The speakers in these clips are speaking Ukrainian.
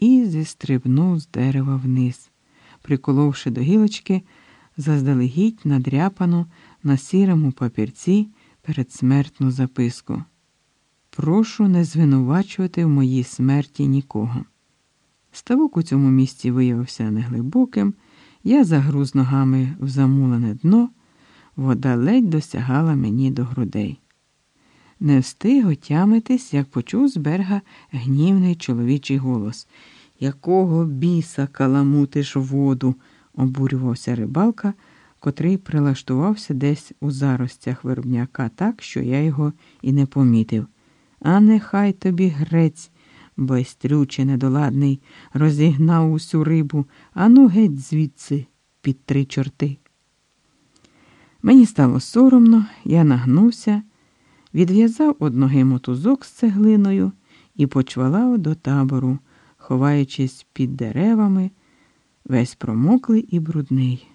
і зістрибнув з дерева вниз, приколовши до гілочки заздалегідь надряпану на сірому папірці передсмертну записку. Прошу не звинувачувати в моїй смерті нікого. Ставок у цьому місці виявився неглибоким, я загруз ногами в замулене дно, вода ледь досягала мені до грудей. Не встиг отямитись, як почув з берега гнівний чоловічий голос. Якого біса каламутиш воду? обурювався рибалка, котрий прилаштувався десь у заростях виробняка так, що я його і не помітив. А нехай тобі грець, байстрюче недоладний, розігнав усю рибу, ану геть звідси під три чорти. Мені стало соромно, я нагнувся, відв'язав одноги мотузок з цеглиною і почвалав до табору, ховаючись під деревами, весь промоклий і брудний.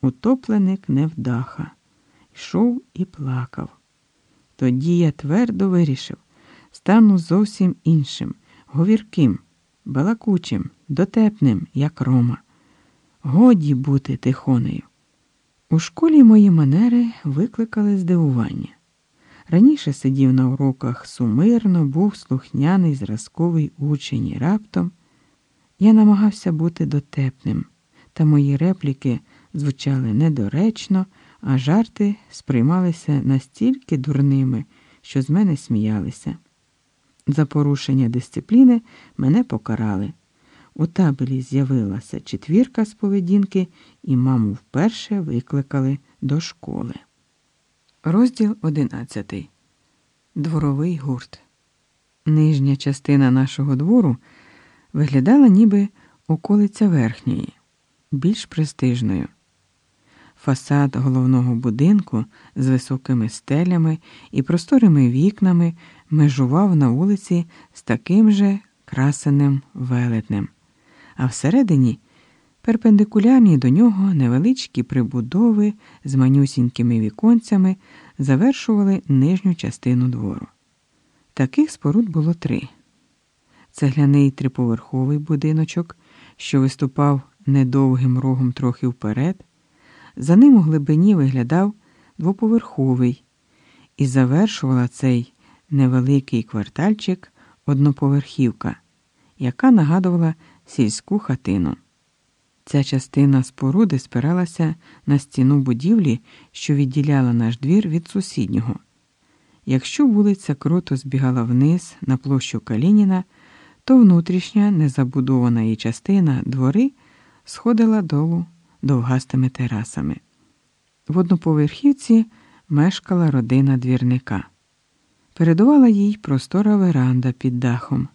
Утопленик невдаха, йшов і плакав. Тоді я твердо вирішив стану зовсім іншим, говірким, балакучим, дотепним, як Рома. Годі бути тихонею. У школі мої манери викликали здивування. Раніше сидів на уроках сумирно, був слухняний зразковий учень і раптом. Я намагався бути дотепним, та мої репліки звучали недоречно, а жарти сприймалися настільки дурними, що з мене сміялися. За порушення дисципліни мене покарали. У табелі з'явилася четвірка з поведінки, і маму вперше викликали до школи. Розділ одинадцятий. Дворовий гурт. Нижня частина нашого двору виглядала ніби околиця верхньої, більш престижною. Фасад головного будинку з високими стелями і просторими вікнами межував на вулиці з таким же красеним велетнем, а всередині перпендикулярні до нього невеличкі прибудови з манюсінькими віконцями завершували нижню частину двору. Таких споруд було три: цегляний триповерховий будиночок, що виступав недовгим рогом трохи вперед. За ним у глибині виглядав двоповерховий, і завершувала цей невеликий квартальчик одноповерхівка, яка нагадувала сільську хатину. Ця частина споруди спиралася на стіну будівлі, що відділяла наш двір від сусіднього. Якщо вулиця круто збігала вниз на площу Калініна, то внутрішня незабудована її частина двори сходила долу довгастими терасами. В одноповерхівці мешкала родина двірника. Передувала їй простора веранда під дахом.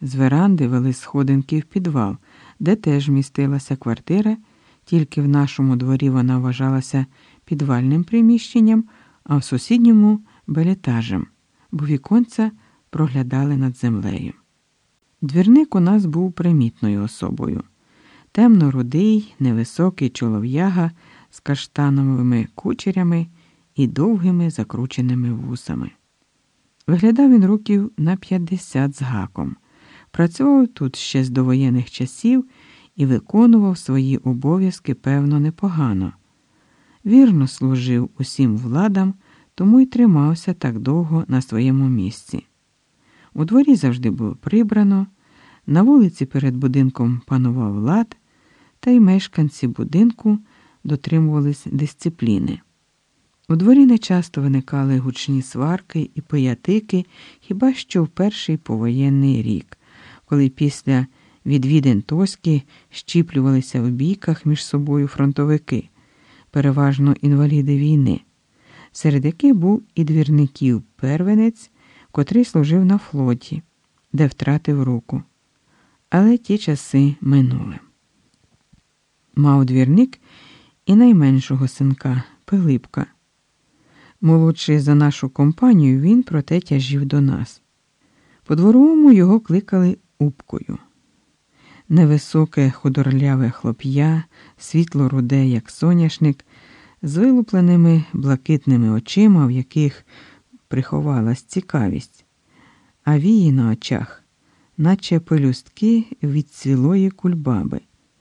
З веранди вели сходинки в підвал, де теж містилася квартира, тільки в нашому дворі вона вважалася підвальним приміщенням, а в сусідньому белетажем, бо віконця проглядали над землею. Двірник у нас був примітною особою темно-рудий, невисокий чолов'яга з каштановими кучерями і довгими закрученими вусами. Виглядав він років на 50 з гаком, працював тут ще з довоєнних часів і виконував свої обов'язки певно непогано. Вірно служив усім владам, тому й тримався так довго на своєму місці. У дворі завжди було прибрано, на вулиці перед будинком панував лад, та й мешканці будинку дотримувались дисципліни. У дворі нечасто виникали гучні сварки і пиятики хіба що в перший повоєнний рік, коли після відвідин Тоськи щіплювалися в бійках між собою фронтовики, переважно інваліди війни, серед яких був і двірників первенець, котрий служив на флоті, де втратив руку. Але ті часи минули. Мав двірник і найменшого синка Пилипка. Молодший за нашу компанію, він проте тяжів до нас. По дворовому його кликали Упкою. Невисоке худорляве хлоп'я, світло руде, як соняшник, з вилупленими блакитними очима, в яких приховалась цікавість, а вії на очах наче пелюстки від цілої кульбаби.